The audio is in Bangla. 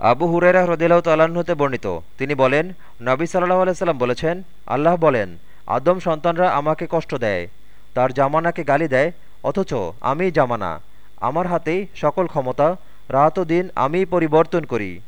আবু হুরেরা হ্রদিল্লাহ তালাহতে হতে বর্ণিত। তিনি বলেন, নবী সাল্লাহ আলাইসাল্লাম বলেছেন, আল্লাহ বলেন, আদম সন্তানরা আমাকে কষ্ট দেয়, তার জামানাকে গালি দেয়, অথচ আমি জামানা। আমার হাতেই সকল ক্ষমতা, রাত ও দিন আমিই পরিবর্তন করি।